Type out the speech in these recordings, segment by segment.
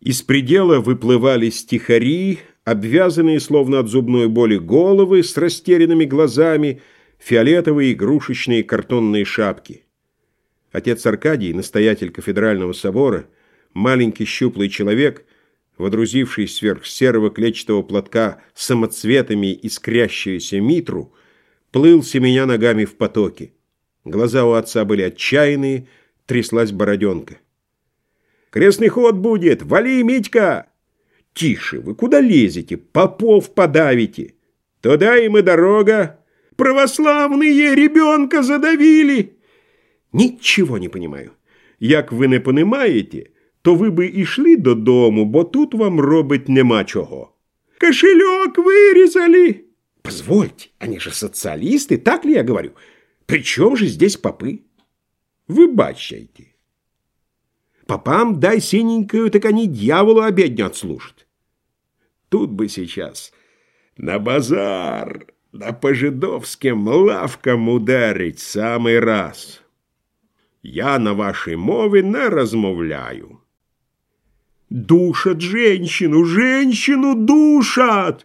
Из предела выплывали стихари, обвязанные, словно от зубной боли, головы с растерянными глазами, фиолетовые игрушечные картонные шапки. Отец Аркадий, настоятель кафедрального собора, маленький щуплый человек, водрузивший сверх серого клетчатого платка самоцветами искрящуюся митру, плыл семеня ногами в потоке. Глаза у отца были отчаянные, тряслась бороденка. Крестный ход будет! Вали, Митька!» «Тише вы! Куда лезете? Попов подавите!» «Туда им и дорога! Православные ребенка задавили!» «Ничего не понимаю. Як ви не понимаєте, то ви би і шли додому, бо тут вам робить нема чого. Кошелек вырезали!» «Позвольте, они же социалисты, так ли я говорю? При чем же здесь попы?» «Вы бачайте!» Попам дай синенькую, так они дьяволу обедню отслужат. Тут бы сейчас на базар, на по-жидовским лавкам ударить самый раз. Я на вашей мове не размовляю. Душат женщину, женщину душат!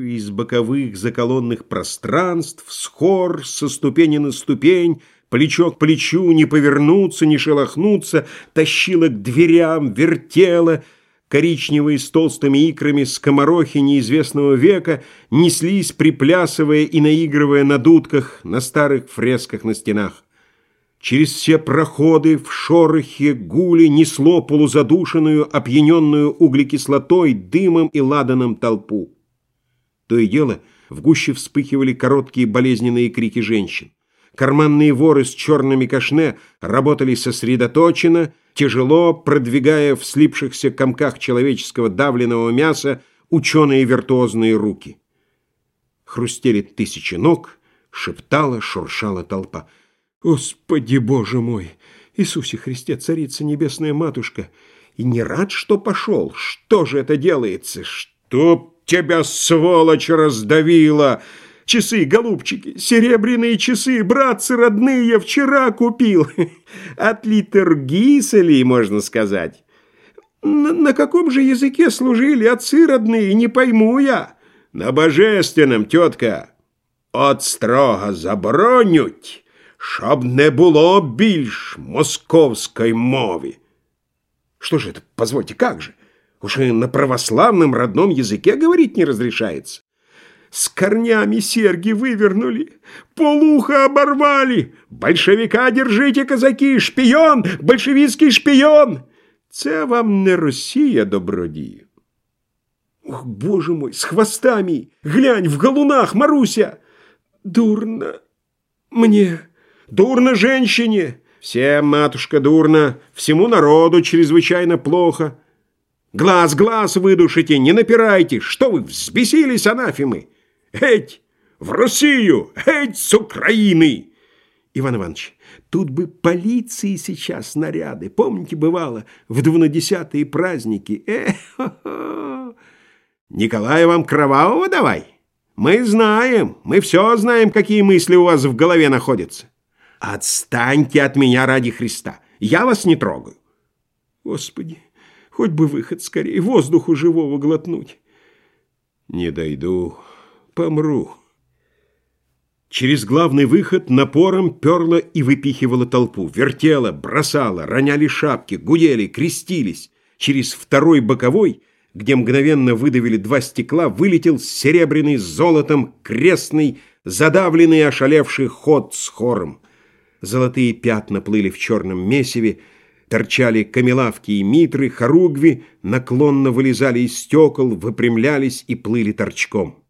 Из боковых заколонных пространств, с хор со ступени на ступень — плечо к плечу, не повернуться, не шелохнуться, тащила к дверям, вертела. Коричневые с толстыми икрами скоморохи неизвестного века неслись, приплясывая и наигрывая на дудках на старых фресках на стенах. Через все проходы в шорохе гули несло полузадушенную, опьяненную углекислотой, дымом и ладаном толпу. То и дело в гуще вспыхивали короткие болезненные крики женщин. Карманные воры с черными кашне работали сосредоточенно, тяжело продвигая в слипшихся комках человеческого давленного мяса ученые виртуозные руки. Хрустели тысячи ног, шептала, шуршала толпа. «Господи, Боже мой! Иисусе Христе, Царица Небесная Матушка! И не рад, что пошел? Что же это делается? Чтоб тебя, сволочь, раздавила!» Часы, голубчики, серебряные часы, братцы родные, вчера купил. От литургиселей, можно сказать. На, на каком же языке служили отцы родные, не пойму я. На божественном, тетка. От строго заборонють, щоб не було більш московской мови. Что же это, позвольте, как же? Уж и на православном родном языке говорить не разрешается С корнями серги вывернули, полуха оборвали. Большевика держите, казаки, шпіон, большевицький шпіон. Це вам не Росія, добродію. Ох, боже мой, с хвостами! Глянь, в галунах, Маруся! Дурно мне, дурно женщине. Всем, матушка, дурно, всему народу чрезвычайно плохо. Глаз, глаз выдушите, не напирайте. Что вы, взбесились, анафемы? Геть! В Россию! Геть с Украины! Иван Иванович, тут бы полиции сейчас снаряды. Помните, бывало, в двунадесятые праздники? Эх, Николай вам кровавого давай. Мы знаем, мы все знаем, какие мысли у вас в голове находятся. Отстаньте от меня ради Христа. Я вас не трогаю. Господи, хоть бы выход скорее, воздуху живого глотнуть. Не дойду помру. Через главный выход напором перла и выпихивала толпу, вертела, бросала, роняли шапки, гудели, крестились. Через второй боковой, где мгновенно выдавили два стекла, вылетел серебряный с золотом крестный, задавленный ошалевший ход с хором. Золотые пятна плыли в черном месиве, торчали камелавки и митры, хоругви наклонно вылезали из стекол, выпрямлялись и плыли торчком.